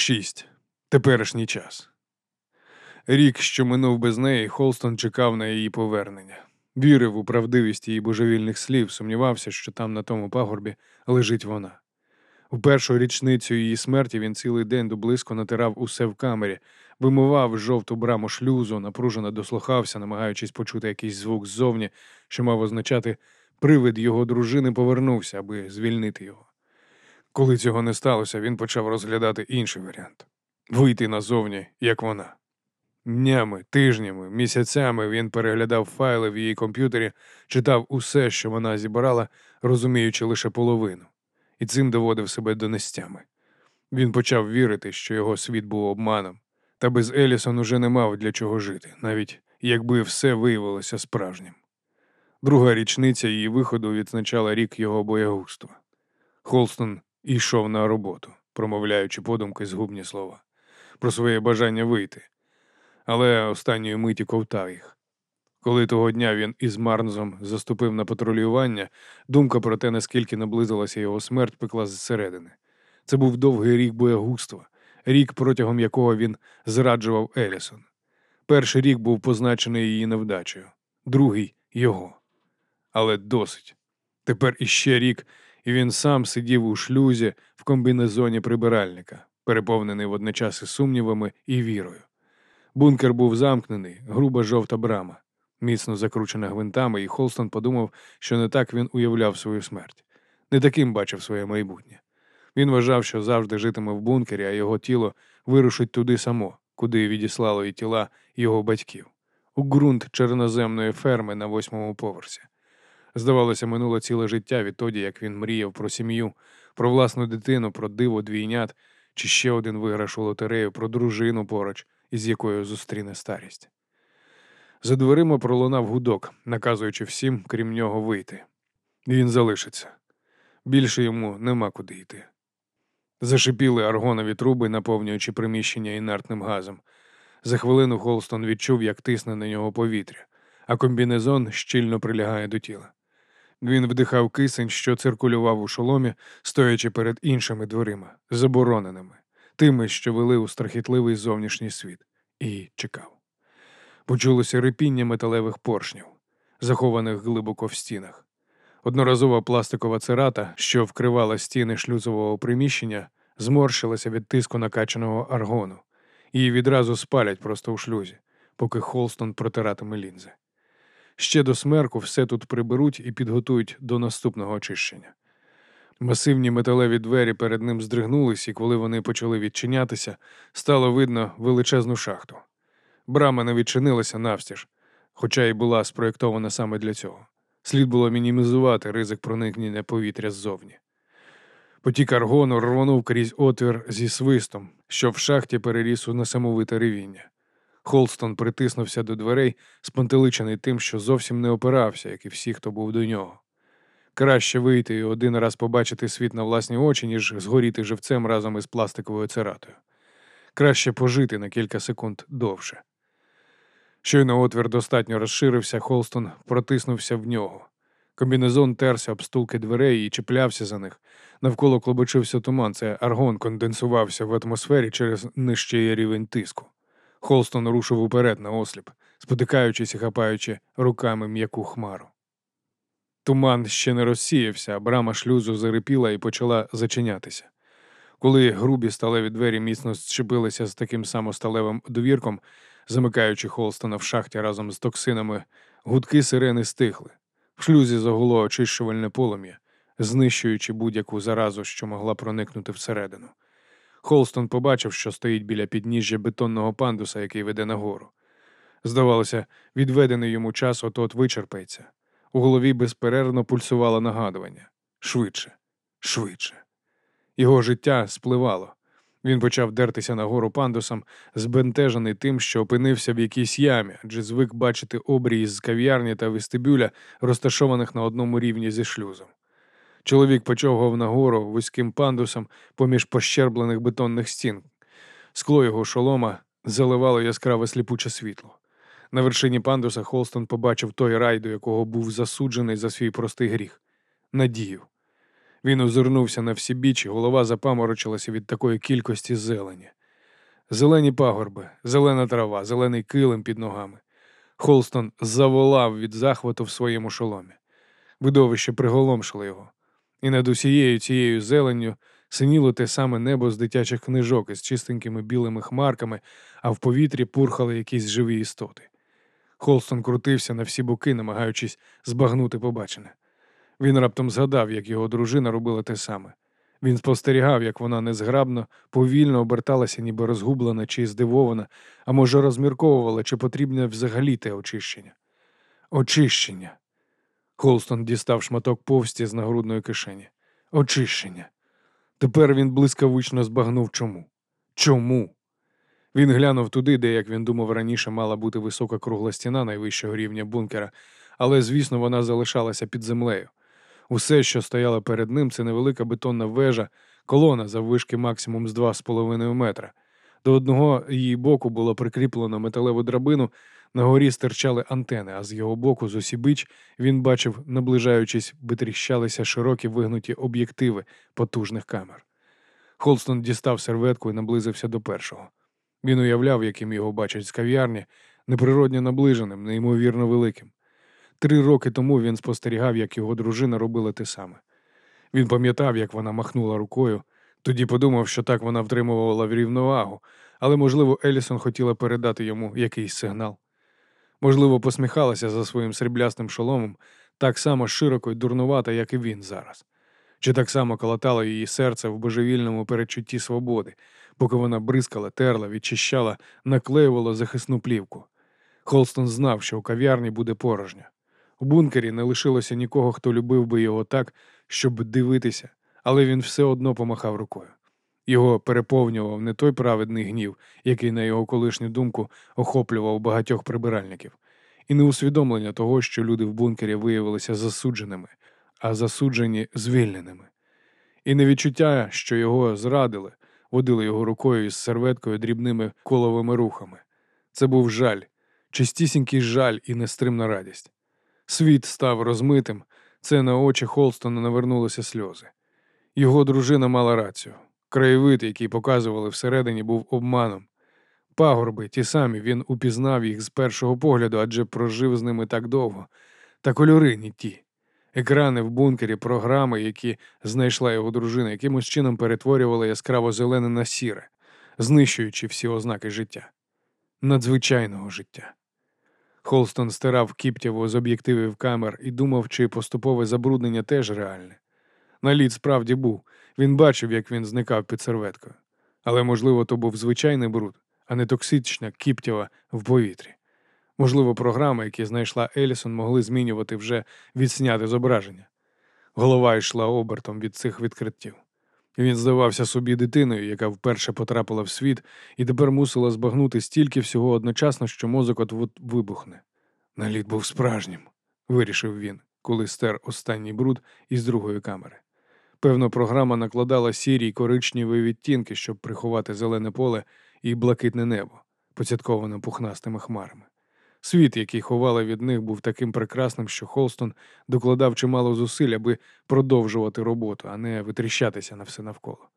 6. Теперішній час. Рік, що минув без неї, Холстон чекав на її повернення. Вірив у правдивість її божевільних слів, сумнівався, що там на тому пагорбі лежить вона. У першу річницю її смерті він цілий день доблизько натирав усе в камері, вимивав жовту браму шлюзу, напружено дослухався, намагаючись почути якийсь звук ззовні, що мав означати, привид його дружини повернувся, аби звільнити його. Коли цього не сталося, він почав розглядати інший варіант вийти назовні, як вона. Днями, тижнями, місяцями він переглядав файли в її комп'ютері, читав усе, що вона зібрала, розуміючи лише половину, і цим доводив себе до нестями. Він почав вірити, що його світ був обманом, та без Елісон уже не мав для чого жити, навіть якби все виявилося справжнім. Друга річниця її виходу відзначала рік його боягузтва. Холстон йшов на роботу, промовляючи подумки згубні слова, про своє бажання вийти, але останньої миті ковтав їх. Коли того дня він із Марнзом заступив на патрулювання, думка про те, наскільки наблизилася його смерть, пекла зсередини. Це був довгий рік боягузтва, рік, протягом якого він зраджував Елісон. Перший рік був позначений її невдачею, другий його. Але досить. Тепер іще рік, і він сам сидів у шлюзі в комбінезоні прибиральника, переповнений водночас і сумнівами і вірою. Бункер був замкнений, груба жовта брама, міцно закручена гвинтами, і Холстон подумав, що не так він уявляв свою смерть, не таким бачив своє майбутнє. Він вважав, що завжди житиме в бункері, а його тіло вирушить туди само, куди відіслало і тіла його батьків, у ґрунт черноземної ферми на восьмому поверсі. Здавалося, минуло ціле життя відтоді, як він мріяв про сім'ю, про власну дитину, про диво двійнят, чи ще один виграш у лотерею, про дружину поруч, із якою зустріне старість. За дверима пролунав гудок, наказуючи всім, крім нього, вийти. Він залишиться. Більше йому нема куди йти. Зашипіли аргонові труби, наповнюючи приміщення інертним газом. За хвилину Холстон відчув, як тисне на нього повітря, а комбінезон щільно прилягає до тіла. Він вдихав кисень, що циркулював у шоломі, стоячи перед іншими дверима, забороненими, тими, що вели у страхітливий зовнішній світ, і чекав. Почулося рипіння металевих поршнів, захованих глибоко в стінах. Одноразова пластикова церата, що вкривала стіни шлюзового приміщення, зморщилася від тиску накачаного аргону. Її відразу спалять просто у шлюзі, поки Холстон протиратиме лінзи. Ще до смерку все тут приберуть і підготують до наступного очищення. Масивні металеві двері перед ним здригнулись, і коли вони почали відчинятися, стало видно величезну шахту. Брама не відчинилася навстіж, хоча й була спроєктована саме для цього. Слід було мінімізувати ризик проникнення повітря ззовні. Потік аргону рвонув крізь отвір зі свистом, що в шахті переріс у несамовите ревіння. Холстон притиснувся до дверей, спантеличений тим, що зовсім не опирався, як і всі, хто був до нього. Краще вийти і один раз побачити світ на власні очі, ніж згоріти живцем разом із пластиковою цератою. Краще пожити на кілька секунд довше. Щойно отвір достатньо розширився, Холстон протиснувся в нього. Комбінезон терся об стулки дверей і чіплявся за них. Навколо клобочився туман, це аргон конденсувався в атмосфері через нижчий рівень тиску. Холстон рушив уперед на осліп, спотикаючись і хапаючи руками м'яку хмару. Туман ще не розсіявся, брама шлюзу зарипіла і почала зачинятися. Коли грубі сталеві двері міцно зчепилися з таким самосталевим довірком, замикаючи Холстона в шахті разом з токсинами, гудки сирени стихли. В шлюзі загуло очищувальне полум'я, знищуючи будь-яку заразу, що могла проникнути всередину. Холстон побачив, що стоїть біля підніжжя бетонного пандуса, який веде нагору. Здавалося, відведений йому час от-от вичерпається. У голові безперервно пульсувало нагадування швидше, швидше. Його життя спливало. Він почав дертися нагору пандусом, збентежений тим, що опинився в якійсь ямі, адже звик бачити обрії з кав'ярні та вестибюля, розташованих на одному рівні зі шлюзом. Чоловік почовгав нагору вузьким пандусом поміж пощерблених бетонних стін. Скло його шолома заливало яскраве сліпуче світло. На вершині пандуса Холстон побачив той рай, до якого був засуджений за свій простий гріх надію. Він озирнувся на всі біч, і голова запаморочилася від такої кількості зелені. Зелені пагорби, зелена трава, зелений килим під ногами. Холстон заволав від захвату в своєму шоломі. Видовище приголомшило його, і над усією цією зеленню синіло те саме небо з дитячих книжок із чистенькими білими хмарками, а в повітрі пурхали якісь живі істоти. Холстон крутився на всі боки, намагаючись збагнути побачене. Він раптом згадав, як його дружина робила те саме. Він спостерігав, як вона незграбно, повільно оберталася, ніби розгублена чи здивована, а може, розмірковувала, чи потрібне взагалі те очищення. Очищення. Холстон дістав шматок повсті з нагрудної кишені. Очищення. Тепер він блискавично збагнув чому. Чому? Він глянув туди, де, як він думав раніше, мала бути висока кругла стіна найвищого рівня бункера, але, звісно, вона залишалася під землею. Усе, що стояло перед ним, це невелика бетонна вежа, колона заввишки максимум з 2,5 метра. До одного її боку було прикріплено металеву драбину, на горі стирчали антени, а з його боку, з усібіч, він бачив, наближаючись, витріщалися широкі вигнуті об'єктиви потужних камер. Холстон дістав серветку і наблизився до першого. Він уявляв, яким його бачать з кав'ярні, неприродньо наближеним, неймовірно великим. Три роки тому він спостерігав, як його дружина робила те саме. Він пам'ятав, як вона махнула рукою, тоді подумав, що так вона втримувала в рівновагу, але, можливо, Елісон хотіла передати йому якийсь сигнал. Можливо, посміхалася за своїм сріблястим шоломом так само широко й дурнувата, як і він зараз, чи так само колотало її серце в божевільному передчутті свободи, поки вона бризкала, терла, відчищала, наклеювала захисну плівку. Холстон знав, що у кав'ярні буде порожньо. У бункері не лишилося нікого, хто любив би його так, щоб дивитися, але він все одно помахав рукою. Його переповнював не той праведний гнів, який, на його колишню думку, охоплював багатьох прибиральників, і не усвідомлення того, що люди в бункері виявилися засудженими, а засуджені звільненими. І не відчуття, що його зрадили, водили його рукою із серветкою дрібними коловими рухами. Це був жаль, чистісінький жаль і нестримна радість. Світ став розмитим, це на очі Холстона навернулися сльози. Його дружина мала рацію. Краєвид, який показували всередині, був обманом. Пагорби, ті самі, він упізнав їх з першого погляду, адже прожив з ними так довго. Та кольори не ті. Екрани в бункері, програми, які знайшла його дружина, якимось чином перетворювали яскраво зелене на сіре, знищуючи всі ознаки життя, надзвичайного життя. Холстон стирав кіптєво з об'єктивів камер і думав, чи поступове забруднення теж реальне. Наліт справді був, він бачив, як він зникав під серветкою. Але, можливо, то був звичайний бруд, а не токсична кіптєва в повітрі. Можливо, програми, які знайшла Елісон, могли змінювати вже відсняти зображення. Голова йшла обертом від цих відкриттів. Він здавався собі дитиною, яка вперше потрапила в світ, і тепер мусила збагнути стільки всього одночасно, що мозок от от вибухне. Наліт був справжнім, вирішив він, коли стер останній бруд із другої камери. Певно, програма накладала сірі й коричневі відтінки, щоб приховати зелене поле і блакитне небо, поцятковане пухнастими хмарами. Світ, який ховали від них, був таким прекрасним, що Холстон докладав чимало зусиль, аби продовжувати роботу, а не витріщатися на все навколо.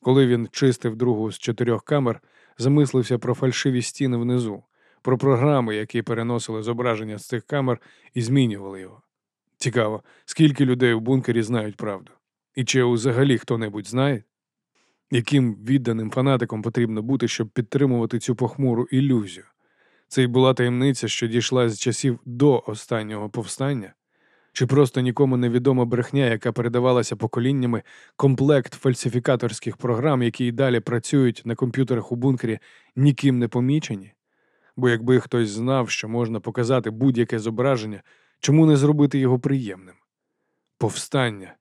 Коли він чистив другу з чотирьох камер, замислився про фальшиві стіни внизу, про програми, які переносили зображення з цих камер і змінювали його. Цікаво, скільки людей в бункері знають правду. І чи взагалі хто-небудь знає, яким відданим фанатиком потрібно бути, щоб підтримувати цю похмуру ілюзію? Це й була таємниця, що дійшла з часів до останнього повстання, чи просто нікому невідома брехня, яка передавалася поколіннями, комплект фальсифікаторських програм, які й далі працюють на комп'ютерах у бункері, ніким не помічені? Бо якби хтось знав, що можна показати будь-яке зображення, чому не зробити його приємним? Повстання.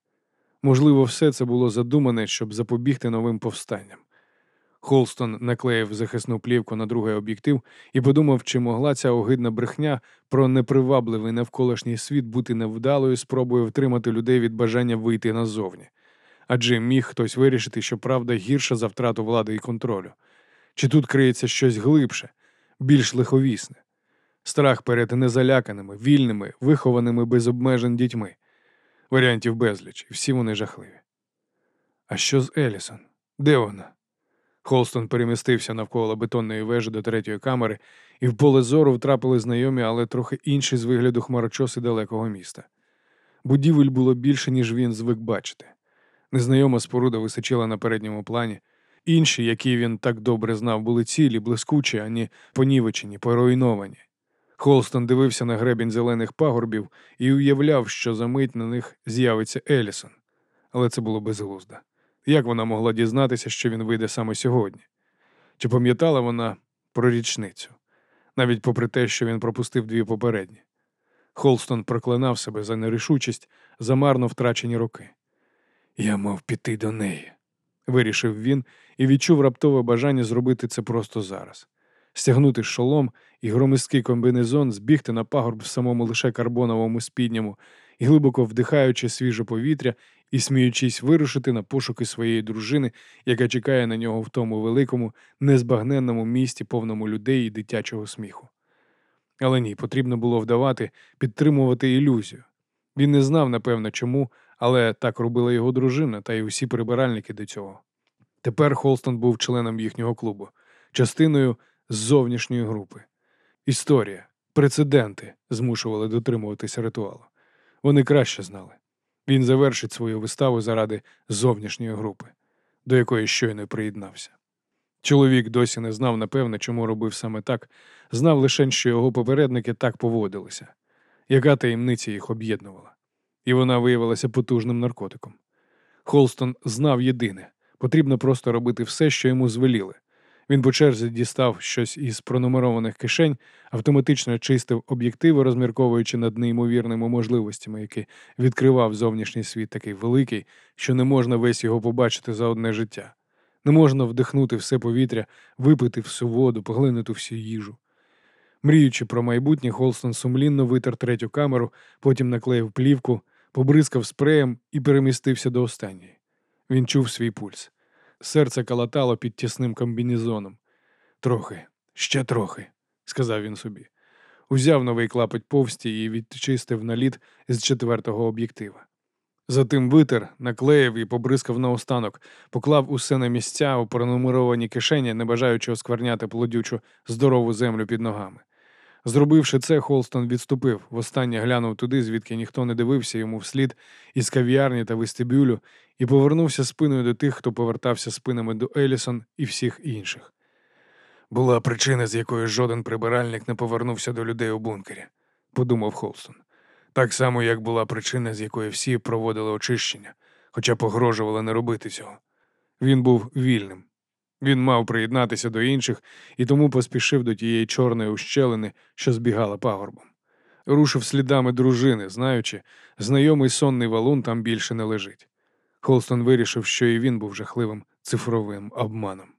Можливо, все це було задумане, щоб запобігти новим повстанням. Холстон наклеїв захисну плівку на другий об'єктив і подумав, чи могла ця огидна брехня про непривабливий навколишній світ бути невдалою спробою втримати людей від бажання вийти назовні. Адже міг хтось вирішити, що правда гірша за втрату влади і контролю. Чи тут криється щось глибше, більш лиховісне? Страх перед незаляканими, вільними, вихованими без обмежень дітьми. Варіантів безліч, і всі вони жахливі. А що з Елісон? Де вона? Холстон перемістився навколо бетонної вежі до третьої камери, і в поле зору втрапили знайомі, але трохи інші з вигляду хмарочоси далекого міста. Будівель було більше, ніж він звик бачити. Незнайома споруда височила на передньому плані. Інші, які він так добре знав, були цілі, блискучі, ані понівечені, поруйновані. Холстон дивився на гребінь зелених пагорбів і уявляв, що за мить на них з'явиться Елісон. Але це було безглуздо. Як вона могла дізнатися, що він вийде саме сьогодні? Чи пам'ятала вона про річницю, навіть попри те, що він пропустив дві попередні? Холстон проклинав себе за нерішучість, за марно втрачені роки. Я мав піти до неї, вирішив він і відчув раптове бажання зробити це просто зараз. Стягнути шолом і громисткий комбінезон, збігти на пагорб в самому лише карбоновому спідньому і, глибоко вдихаючи свіже повітря і сміючись вирушити на пошуки своєї дружини, яка чекає на нього в тому великому, незбагненному місті, повному людей і дитячого сміху. Але ні, потрібно було вдавати, підтримувати ілюзію. Він не знав, напевно, чому, але так робила його дружина та й усі прибиральники до цього. Тепер Холстон був членом їхнього клубу, частиною зовнішньої групи. Історія, прецеденти змушували дотримуватися ритуалу. Вони краще знали. Він завершить свою виставу заради зовнішньої групи, до якої щойно приєднався. Чоловік досі не знав, напевне, чому робив саме так, знав лише, що його попередники так поводилися, яка таємниця їх об'єднувала, і вона виявилася потужним наркотиком. Холстон знав єдине потрібно просто робити все, що йому звеліли. Він по черзі дістав щось із пронумерованих кишень, автоматично чистив об'єктиви, розмірковуючи над неймовірними можливостями, які відкривав зовнішній світ такий великий, що не можна весь його побачити за одне життя. Не можна вдихнути все повітря, випити всю воду, поглинути всю їжу. Мріючи про майбутнє, Холстон сумлінно витер третю камеру, потім наклеїв плівку, побризкав спреєм і перемістився до останньої. Він чув свій пульс. Серце калатало під тісним комбінезоном. Трохи, ще трохи, сказав він собі. Узяв новий клапоть повсті і відчистив наліт з четвертого об'єктива. Затим витер, наклеїв і побризкав наостанок, поклав усе на місця у пронумеровані кишені, не бажаючи оскверняти плодючу здорову землю під ногами. Зробивши це, Холстон відступив, востаннє глянув туди, звідки ніхто не дивився йому вслід із кав'ярні та вестибюлю, і повернувся спиною до тих, хто повертався спинами до Елісон і всіх інших. Була причина, з якої жоден прибиральник не повернувся до людей у бункері, подумав Холстон. Так само, як була причина, з якої всі проводили очищення, хоча погрожували не робити цього. Він був вільним. Він мав приєднатися до інших і тому поспішив до тієї чорної ущелини, що збігала пагорбом. Рушив слідами дружини, знаючи, знайомий сонний валун там більше не лежить. Холстон вирішив, що і він був жахливим цифровим обманом.